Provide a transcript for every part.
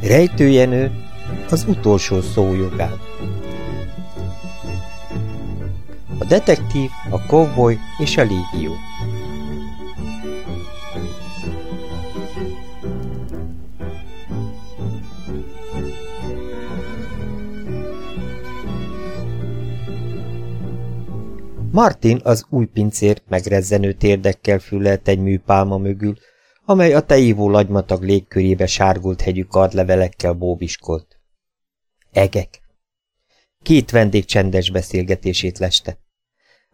Rejtőjenő az utolsó szó jogán. A detektív, a kovboly és a légió. Martin az új pincér megrezzenő térdekkel fülelt egy műpálma mögül, amely a teívó lagymatag légkörébe sárgult hegyű kardlevelekkel bóbiskolt. Egek. Két vendég csendes beszélgetését leste.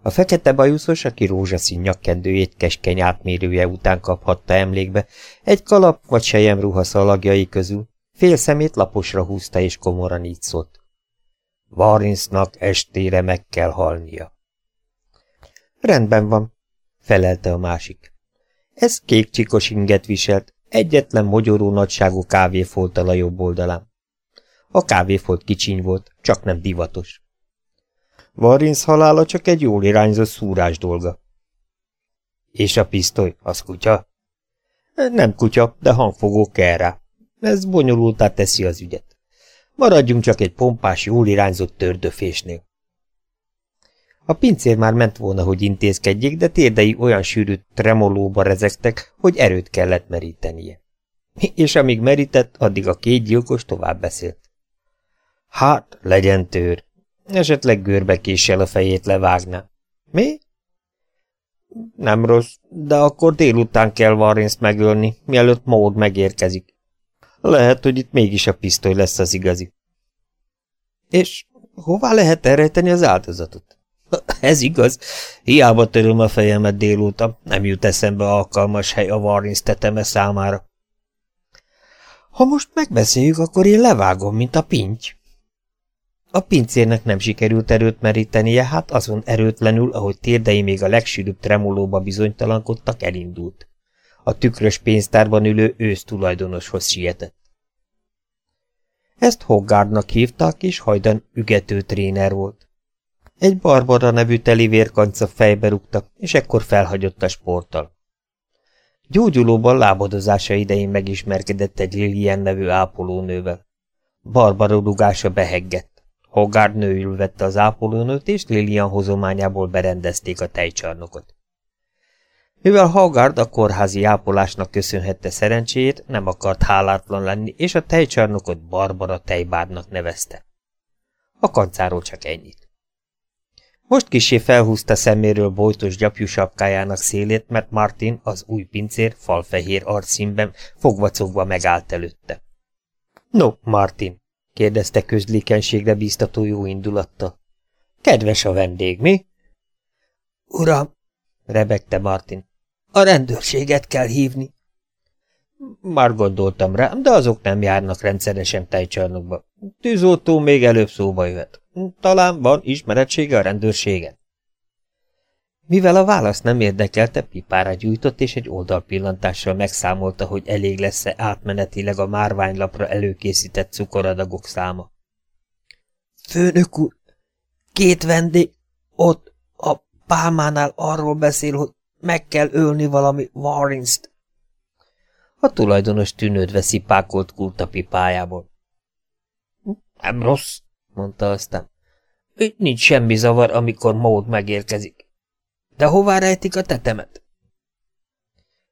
A fekete bajuszos, aki rózsaszín nyakkendőjét keskeny átmérője után kaphatta emlékbe, egy kalap vagy sejem ruha szalagjai közül, fél szemét laposra húzta és komoran így szólt. Varinsnak estére meg kell halnia. Rendben van, felelte a másik. Ez kék csikos inget viselt, egyetlen mogyoró nagyságú kávéfolttal a jobb oldalán. A kávéfolt kicsiny volt, csak nem divatos. Varinsz halála csak egy jól irányzott szúrás dolga. És a pisztoly, az kutya? Nem kutya, de hangfogó kell rá. Ez bonyolultá teszi az ügyet. Maradjunk csak egy pompás, jól irányzott tördöfésnél. A pincér már ment volna, hogy intézkedjék, de térdei olyan sűrű tremolóba rezegtek, hogy erőt kellett merítenie. És amíg merített, addig a két gyilkos tovább beszélt. Hát, legyen tőr. Esetleg görbekéssel a fejét levágná. Mi? Nem rossz, de akkor délután kell Warrens megölni, mielőtt Maud megérkezik. Lehet, hogy itt mégis a pisztoly lesz az igazi. És hová lehet elrejteni az áldozatot? Ez igaz. Hiába töröm a fejemet délóta, nem jut eszembe alkalmas hely a Warrens teteme számára. Ha most megbeszéljük, akkor én levágom, mint a pinty. A pincérnek nem sikerült erőt merítenie, hát azon erőtlenül, ahogy térdei még a legsűrűbb tremolóba bizonytalankodtak, elindult. A tükrös pénztárban ülő ősz tulajdonoshoz sietett. Ezt Hoggardnak hívták, és hajdan ügető tréner volt. Egy Barbara nevű teli vérkanca fejbe rúgta, és ekkor felhagyott a sporttal. Gyógyulóban lábadozása idején megismerkedett egy Lilien nevű ápolónővel. Barbara rugása beheggett. Hoggard nőül vette az ápolónőt, és Lilian hozományából berendezték a tejcsarnokot. Mivel Hoggard a kórházi ápolásnak köszönhette szerencséjét, nem akart hálátlan lenni, és a tejcsarnokot Barbara tejbárnak nevezte. A kancáról csak ennyit. Most kisé felhúzta szeméről bojtos gyapjú sapkájának szélét, mert Martin, az új pincér, falfehér arcszínben, fogvacogva megállt előtte. No, Martin, kérdezte közlékenységre bíztató jó indulattal. Kedves a vendég, mi? Uram, rebegte Martin, a rendőrséget kell hívni. Már gondoltam rá, de azok nem járnak rendszeresen tejcsarnokba. Tűzoltó még előbb szóba jöhet. Talán van ismeretsége a rendőrségen. Mivel a válasz nem érdekelte, pipára gyújtott, és egy oldalpillantással megszámolta, hogy elég lesz-e átmenetileg a márványlapra előkészített cukoradagok száma. Főnök úr, két vendég ott a pálmánál arról beszél, hogy meg kell ölni valami Warrens-t. A tulajdonos tűnődve szipákolt kurta pipájából. Nem rossz, mondta aztán. Itt nincs semmi zavar, amikor Maud megérkezik. De hová rejtik a tetemet?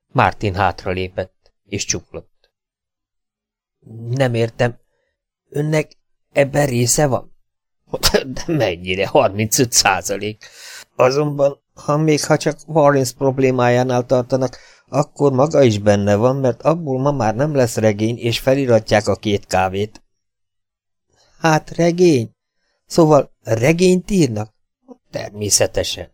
Martin hátra lépett, és csuklott. Nem értem. Önnek ebben része van? De mennyire? 35 százalék. Azonban, ha még ha csak Warrens problémájánál tartanak, akkor maga is benne van, mert abból ma már nem lesz regény, és feliratják a két kávét. Hát regény? Szóval regényt írnak? Természetesen.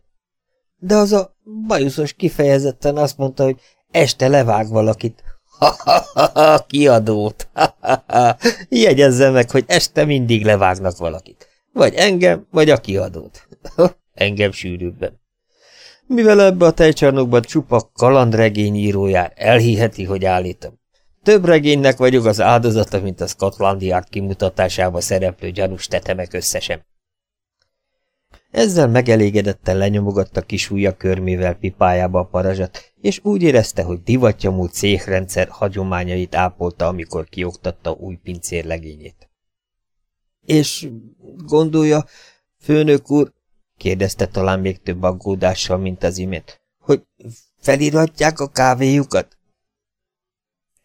De az a bajuszos kifejezetten azt mondta, hogy este levág valakit. Ha-ha-ha, kiadót. Ha-ha-ha. Jegyezze meg, hogy este mindig levágnak valakit. Vagy engem, vagy a kiadót. engem sűrűbben. Mivel ebbe a tejcsarnokban csupa kalandregény jár, elhiheti, hogy állítom. Több regénynek vagyok az áldozata, mint a Scotland Yard kimutatásába szereplő gyanús tetemek összesen. Ezzel megelégedetten lenyomogatta kis ujja körmével pipájába a parazsat, és úgy érezte, hogy divatja múlt székrendszer hagyományait ápolta, amikor kioktatta új pincér legényét. És gondolja, főnök úr, kérdezte talán még több aggódással, mint az imént, hogy feliratják a kávéjukat?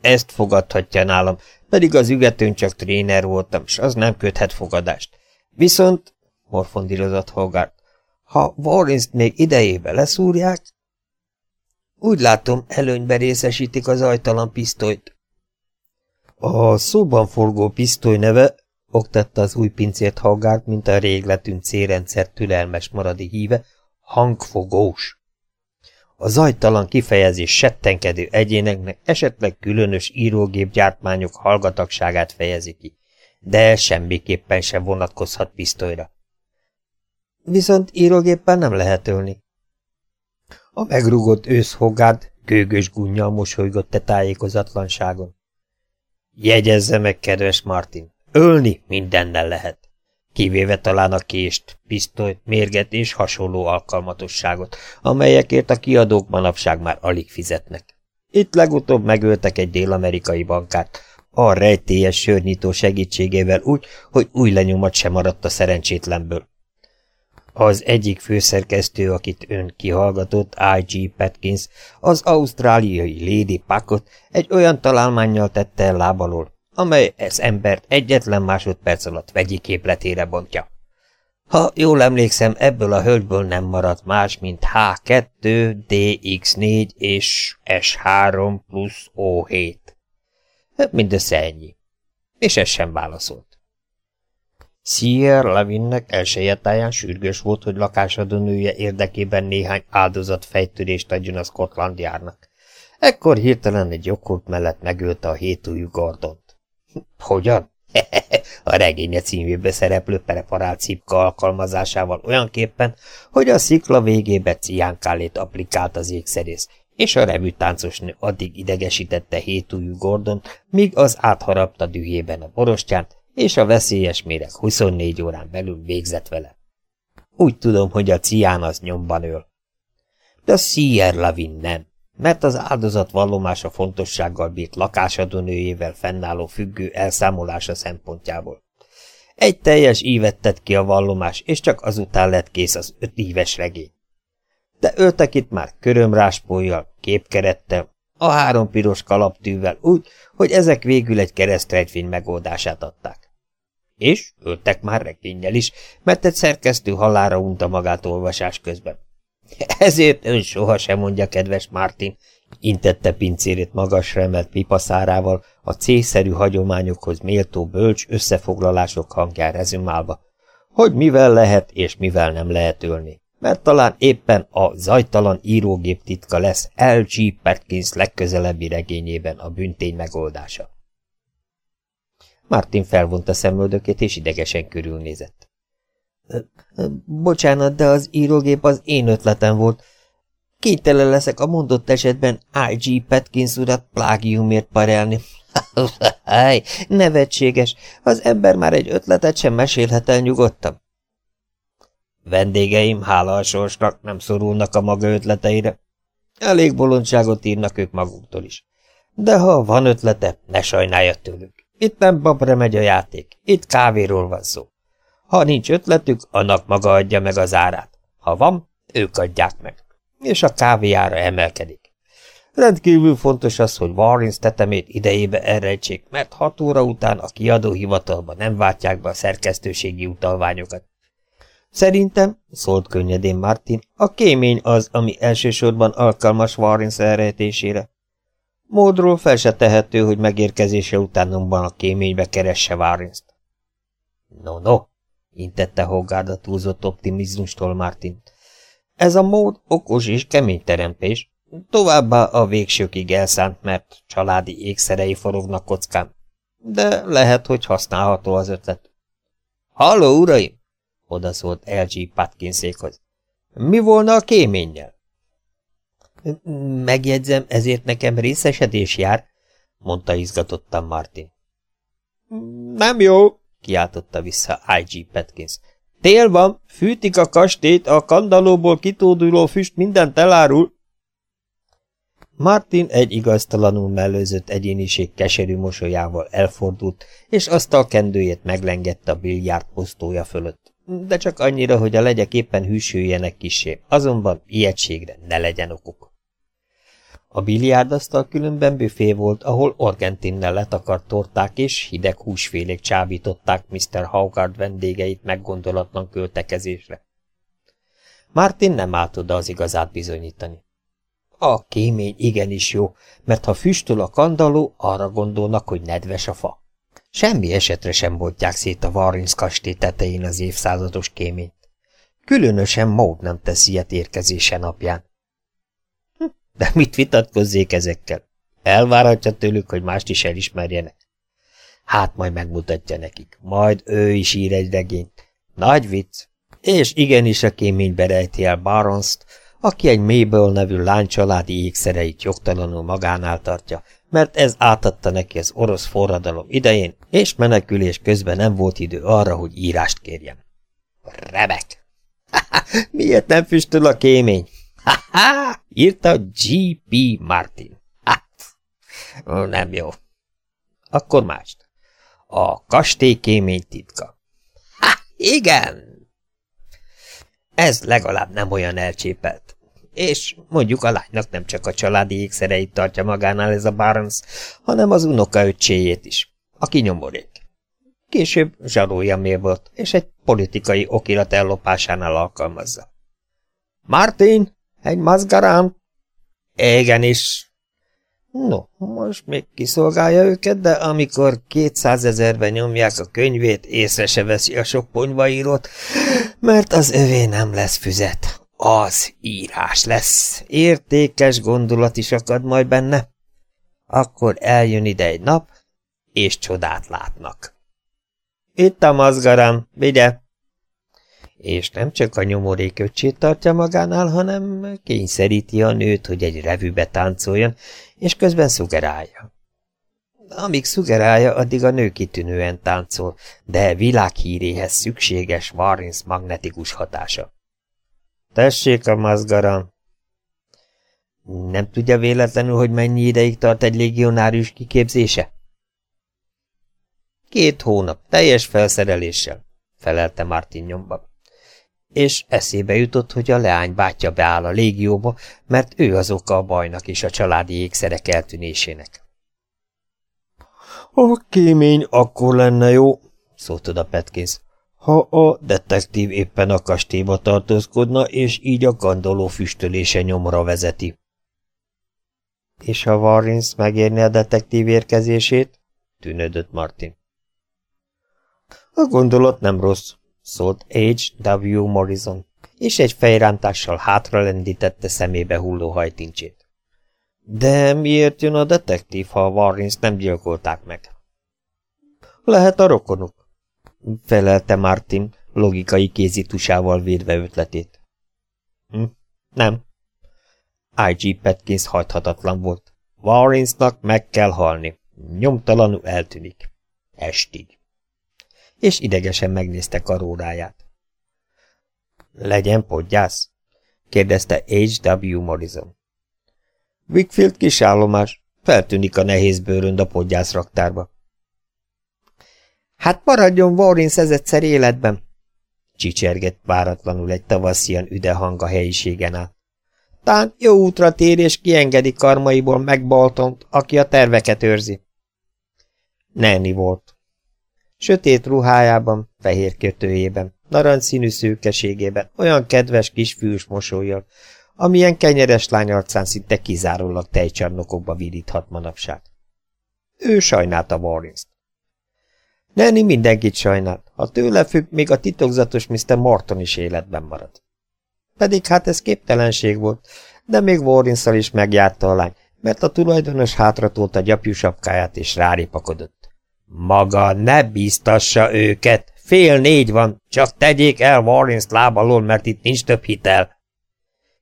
Ezt fogadhatja nálam, pedig az ügetőn csak tréner voltam, s az nem köthet fogadást. Viszont, morfondírozott Hogarth, ha Warrens-t még idejébe leszúrják, úgy látom, előnybe részesítik az ajtalan pisztolyt. A szóban forgó pisztoly neve, oktatta az új pincért Hogarth, mint a rég letűnt C-rendszer türelmes maradi híve, hangfogós. A zajtalan kifejezés settenkedő egyéneknek esetleg különös írógépgyártmányok hallgatagságát fejezi ki, de semmiképpen sem vonatkozhat pisztolyra. Viszont írógéppen nem lehet ölni. A megrugott őszhogárd gőgös gunnyal mosolygott a tájékozatlanságon. Jegyezze meg, kedves Martin, ölni mindennel lehet kivéve talán a kést, pisztolyt, mérget és hasonló alkalmatosságot, amelyekért a kiadók manapság már alig fizetnek. Itt legutóbb megöltek egy dél-amerikai bankát, a rejtélyes sörnyitó segítségével úgy, hogy új lenyomat sem maradt a szerencsétlenből. Az egyik főszerkesztő, akit ön kihallgatott, I.G. Petkins, az ausztráliai Lady Packot egy olyan találmányjal tette el lábalól, amely ez embert egyetlen másodperc alatt vegyi képletére bontja. Ha jól emlékszem, ebből a hölgyből nem maradt más, mint H2, DX4 és S3 plusz O7. Mindössze ennyi. És ez sem válaszolt. Sierra Levinnek elsőjetáján sürgős volt, hogy lakásadónője érdekében néhány áldozat fejtörést adjon a Scotland járnak. Ekkor hirtelen egy joghurt mellett megölte a hétújú Gordon. Hogyan? a regénye címébe szereplő preparált cipka alkalmazásával olyanképpen, hogy a szikla végébe ciánkálét applikált az ékszerész, és a revű táncosnő addig idegesítette hétújú Gordon, míg az átharapta dühében a borostyát, és a veszélyes méreg 24 órán belül végzett vele. Úgy tudom, hogy a cián az nyomban öl. De Sierra Lavin nem mert az áldozat vallomása fontossággal bírt lakásadónőjével fennálló függő elszámolása szempontjából. Egy teljes ívet tett ki a vallomás, és csak azután lett kész az öt íves regény. De öltek itt már körömráspójjal, képkerettel, a három piros kalaptűvel úgy, hogy ezek végül egy keresztrejtvény megoldását adták. És öltek már regényel is, mert egy szerkesztő halára unta magát olvasás közben. Ezért ön sohasem mondja, kedves Martin, intette pincérét magasra emelt pipaszárával a cészerű hagyományokhoz méltó bölcs összefoglalások hangján rezümálva, hogy mivel lehet és mivel nem lehet ölni, mert talán éppen a zajtalan írógép titka lesz L.G. Perkins legközelebbi regényében a büntény megoldása. Martin felvonta szemöldökét és idegesen körülnézett. Bocsánat, de az írógép az én ötletem volt. Kénytelen leszek a mondott esetben I.G. Petkins urat plágiumért parelni. Háj, nevetséges, az ember már egy ötletet sem mesélhet el nyugodtan. Vendégeim, hála a sorsnak, nem szorulnak a maga ötleteire. Elég bolondságot írnak ők maguktól is. De ha van ötlete, ne sajnálja tőlük. Itt nem babra megy a játék, itt kávéról van szó. Ha nincs ötletük, annak maga adja meg az árát. Ha van, ők adják meg. És a kávéjára emelkedik. Rendkívül fontos az, hogy Warrens tetemét idejébe elrejtsék, mert hat óra után a kiadóhivatalba nem váltják be a szerkesztőségi utalványokat. Szerintem, szólt könnyedén Martin, a kémény az, ami elsősorban alkalmas Warrens elrejtésére. Módról fel se tehető, hogy megérkezése után a kéménybe keresse Warrens-t. No, no, intette Hoggard a túlzott optimizmustól Martin. Ez a mód okos és kemény teremtés, továbbá a végsőkig elszánt, mert családi ékszerei forognak kockán. De lehet, hogy használható az ötlet. Halló, uraim! odaszólt L.G. Patkinszékhoz. Mi volna a kéménnyel? Megjegyzem, ezért nekem részesedés jár, mondta izgatottan Martin. Nem jó, kiáltotta vissza I.G. Petkins. Tél van, fűtik a kastét, a kandalóból kitóduló füst mindent elárul. Martin egy igaztalanul mellőzött egyéniség keserű mosolyával elfordult, és a kendőjét meglengette a biliárd posztója fölött. De csak annyira, hogy a legyek éppen hűsüljenek kisé, azonban ilyetségre ne legyen okuk. A biliárdasztal különben büfé volt, ahol argentinnel letakart torták és hideg húsfélék csábították Mr. Howgard vendégeit meggondolatlan költekezésre. Martin nem állt oda az igazát bizonyítani. A kémény igenis jó, mert ha füstöl a kandaló, arra gondolnak, hogy nedves a fa. Semmi esetre sem voltják szét a Warrens kastély tetején az évszázados kéményt. Különösen Maud nem tesz ilyet érkezése napján. De mit vitatkozzék ezekkel? Elvárhatja tőlük, hogy mást is elismerjenek. Hát majd megmutatja nekik. Majd ő is ír egy regényt. Nagy vicc. És igenis a kéménybe rejti el Barons-t, aki egy Mabel nevű lánycsaládi ékszereit jogtalanul magánál tartja, mert ez átadta neki az orosz forradalom idején, és menekülés közben nem volt idő arra, hogy írást kérjen. Rebek! Miért nem füstöl a kémény? Ha-ha! Írta G.P. Martin. Hát, nem jó. Akkor mást. A kastély kémény titka. Ha, igen! Ez legalább nem olyan elcsépelt. És mondjuk a lánynak nem csak a családi ékszereit tartja magánál ez a Barnes, hanem az unokaöccséjét is, aki nyomorék. Később zsarolja volt, és egy politikai okirat ellopásánál alkalmazza. Martin, egy mazgarán? Igenis. No, most még kiszolgálja őket, de amikor kétszázezerben nyomják a könyvét, észre se veszi a sok ponyvaírót, mert az övé nem lesz füzet. Az írás lesz. Értékes gondolat is akad majd benne. Akkor eljön ide egy nap, és csodát látnak. Itt a mazgaram, vigye! És nem csak a nyomorék öcsét tartja magánál, hanem kényszeríti a nőt, hogy egy revűbe táncoljon, és közben szugerálja. Amíg szugerálja, addig a nő kitűnően táncol, de világhíréhez szükséges Warrens magnetikus hatása. Tessék a mazgaram! Nem tudja véletlenül, hogy mennyi ideig tart egy légionárius kiképzése? Két hónap, teljes felszereléssel, felelte Martin nyomba és eszébe jutott, hogy a leány bátyja beáll a légióba, mert ő az oka a bajnak és a családi ékszerek eltűnésének. A kémény akkor lenne jó, szólt oda Petkins, ha a detektív éppen a kastélyba tartózkodna, és így a gondoló füstölése nyomra vezeti. És ha Warrens megérni a detektív érkezését? tűnődött Martin. A gondolat nem rossz, szólt H.W. Morrison, és egy fejrántással hátra lendítette szemébe hulló hajtincsét. De miért jön a detektív, ha a Warrens nem gyilkolták meg? Lehet a rokonuk, felelte Martin, logikai kézitusával védve ötletét. Hm, nem. I.G. Petkins hajthatatlan volt. Warrensnak meg kell halni. Nyomtalanul eltűnik. Estig és idegesen megnézte karóráját. Legyen podgyász? kérdezte H.W. Morrison. Wickfield kisállomás. Feltűnik a nehéz bőrönd a podgyász raktárba. Hát maradjon Warren szezettszer életben, csicsergett váratlanul egy tavaszian üde hang a helyiségen át. Tán jó útra tér és kiengedi karmaiból megbaltont, aki a terveket őrzi. Nenni volt. Sötét ruhájában, fehér kötőjében, narancsszínű szőkeségében, olyan kedves kis fűs mosolyjal, amilyen kenyeres lány arcán szinte kizárólag tejcsarnokokba viríthat manapság. Ő sajnálta Warrens-t. Lenni mindenkit sajnált, ha tőle függ, még a titokzatos Mr. Morton is életben marad. Pedig hát ez képtelenség volt, de még warrens is megjárta a lány, mert a tulajdonos hátratolt a gyapjú sapkáját és ráripakodott. Maga ne bíztassa őket, fél négy van, csak tegyék el Warrens láb alól, mert itt nincs több hitel.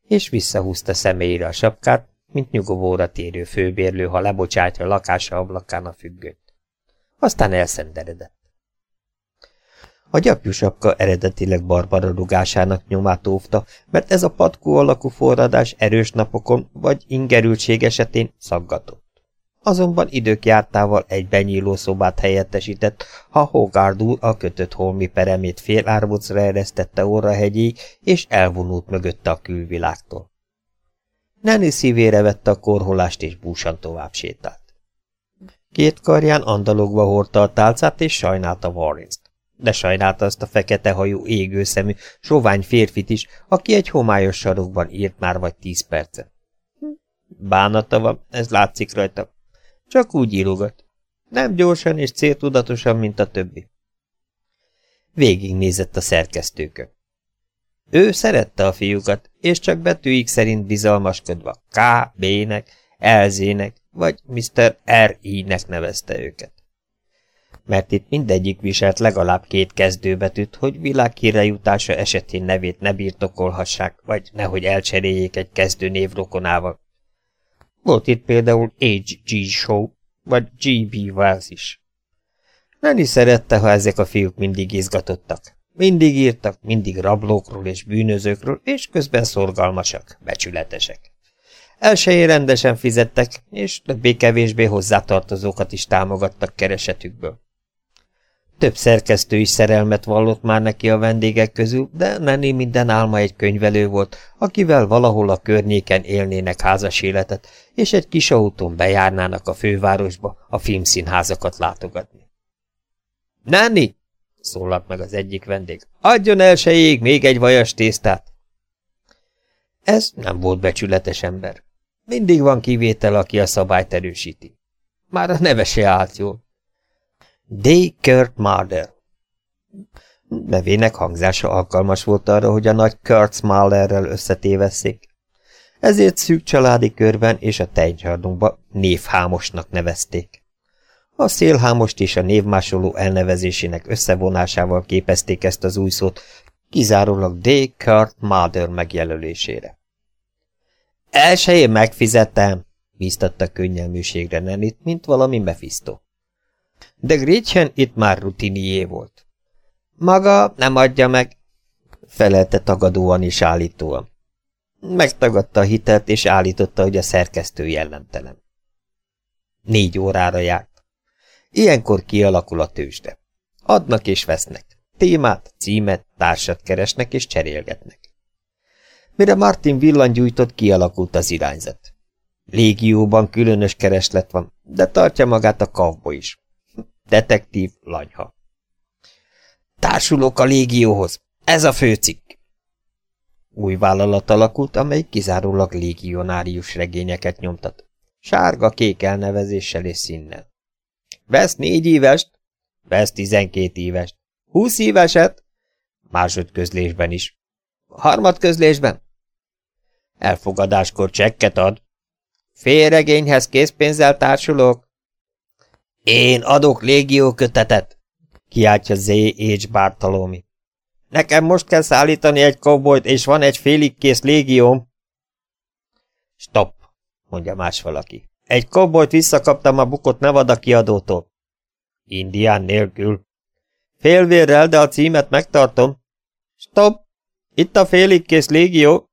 És visszahúzta személyre a sapkát, mint nyugovóra térő főbérlő, ha lebocsátja lakása ablakán a függőt. Aztán elszenderedett. A gyapjusapka eredetileg Barbara rugásának nyomát óvta, mert ez a patkó alakú forradás erős napokon vagy ingerültség esetén szaggatott. Azonban idők jártával egy benyíló szobát helyettesített, ha Hogard úr a kötött holmi peremét fél árvucra eresztette orrahegyéig, és elvonult mögötte a külvilágtól. Nenni szívére vette a korholást, és búsan tovább sétált. Két karján andalogva hordta a tálcát, és sajnálta Warrens-t. De sajnálta azt a fekete hajú, égőszemű, sovány férfit is, aki egy homályos sarokban írt már vagy tíz percet. Bánata van, ez látszik rajta. Csak úgy írogat. Nem gyorsan és céltudatosan, mint a többi. Végignézett a szerkesztőkön. Ő szerette a fiúkat, és csak betűik szerint bizalmaskodva K, B-nek, LZ-nek, vagy Mr. R.I.-nek nevezte őket. Mert itt mindegyik viselt legalább két kezdőbetűt, hogy világhírre jutása esetén nevét ne birtokolhassák, vagy nehogy elcseréljék egy kezdő név rokonával. Volt itt például H.G. Show, vagy G.B. Wells is. Lenny szerette, ha ezek a fiúk mindig izgatottak. Mindig írtak, mindig rablókról és bűnözőkről, és közben szorgalmasak, becsületesek. Elsőjén rendesen fizettek, és többé-kevésbé hozzátartozókat is támogattak keresetükből. Több szerkesztő is szerelmet vallott már neki a vendégek közül, de Nenni minden álma egy könyvelő volt, akivel valahol a környéken élnének házas életet, és egy kis autón bejárnának a fővárosba a filmszínházakat látogatni. – Nenni! – szólalt meg az egyik vendég. – Adjon elsőjég még egy vajas tésztát! Ez nem volt becsületes ember. Mindig van kivétel, aki a szabályt erősíti. Már a neve se állt jól. D. Kurt Marder. Nevének hangzása alkalmas volt arra, hogy a nagy Kurt Mahlerrel összetévesszék. Ezért szűk családi körben és a tejcsarnunkba névhámosnak nevezték. A szélhámost és a névmásoló elnevezésének összevonásával képezték ezt az új szót, kizárólag D. Kurt Marder megjelölésére. Elsőjén megfizettem, bíztatta könnyelműségre Nenit, mint valami Mephisto. De Gretchen itt már rutinié volt. Maga nem adja meg, felelte tagadóan és állítóan. Megtagadta a hitelt, és állította, hogy a szerkesztő jellemtelen. Négy órára járt. Ilyenkor kialakul a tőzsde. Adnak és vesznek. Témát, címet, társat keresnek és cserélgetnek. Mire Martin villangyújtott, kialakult az irányzat. Légióban különös kereslet van, de tartja magát a kavbo is. Detektív lanyha. Társulok a légióhoz. Ez a főcikk. Új vállalat alakult, amely kizárólag légionárius regényeket nyomtat. Sárga-kék elnevezéssel és színnel. Vesz négy évest? Vesz tizenkét évest. Húsz éveset? Másodközlésben is. Harmad közlésben? Elfogadáskor csekket ad. Félregényhez készpénzzel társulok? Én adok légió kötetet, kiáltja Z. H. Bartolomi. Nekem most kell szállítani egy kobolyt, és van egy félig kész légióm. Stop, mondja más valaki. Egy kobolyt visszakaptam a bukott Nevada kiadótól. Indián nélkül. Félvérrel, de a címet megtartom. Stop! Itt a félig kész légió.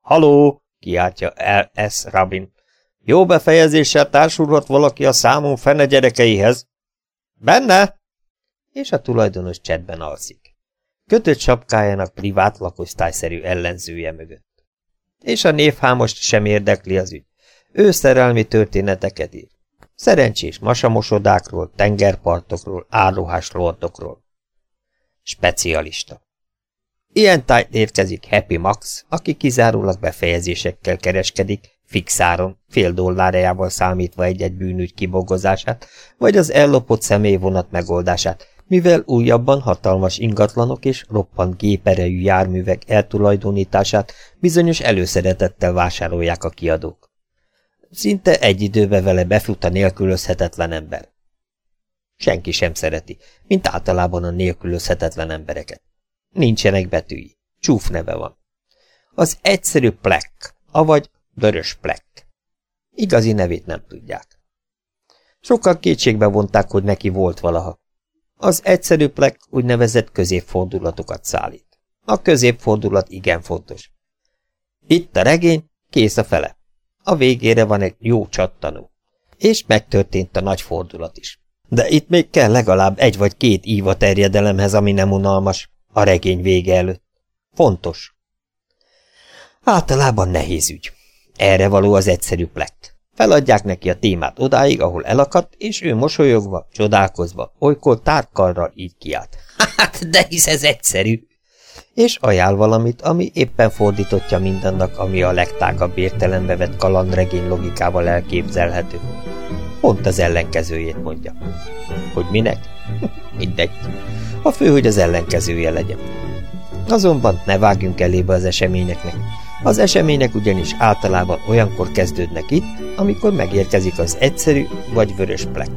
Haló! kiáltja L.S. Rabin. Jó befejezéssel társulhat valaki a számon fene gyerekeihez. Benne? És a tulajdonos csetben alszik. Kötött sapkájának privát lakosztályszerű ellenzője mögött. És a névhámost sem érdekli az ügy. Ő szerelmi történeteket ír. Szerencsés masamosodákról, tengerpartokról, áruhás lordokról. Specialista. Ilyen tájt érkezik Happy Max, aki kizárólag befejezésekkel kereskedik, fixáron, fél dollárjával számítva egy-egy bűnügy kibogozását, vagy az ellopott személyvonat megoldását, mivel újabban hatalmas ingatlanok és roppant géperejű járművek eltulajdonítását bizonyos előszeretettel vásárolják a kiadók. Szinte egy időbe vele befut a nélkülözhetetlen ember. Senki sem szereti, mint általában a nélkülözhetetlen embereket. Nincsenek betűi, csúf neve van. Az egyszerű plek, avagy Vörös plek. Igazi nevét nem tudják. Sokkal kétségbe vonták, hogy neki volt valaha. Az egyszerű plek úgynevezett középfordulatokat szállít. A középfordulat igen fontos. Itt a regény, kész a fele. A végére van egy jó csattanó. És megtörtént a nagy fordulat is. De itt még kell legalább egy vagy két íva terjedelemhez, ami nem unalmas, a regény vége előtt. Fontos. Általában nehéz ügy. Erre való az egyszerű plekt. Feladják neki a témát odáig, ahol elakadt, és ő mosolyogva, csodálkozva, olykor tárkarral így kiált. Hát, de hisz ez egyszerű! És ajánl valamit, ami éppen fordítottja mindannak, ami a legtágabb értelembe vett kalandregény logikával elképzelhető. Pont az ellenkezőjét mondja. Hogy minek? Mindegy. A fő, hogy az ellenkezője legyen. Azonban ne vágjunk elébe az eseményeknek. Az események ugyanis általában olyankor kezdődnek itt, amikor megérkezik az egyszerű vagy vörös plekk.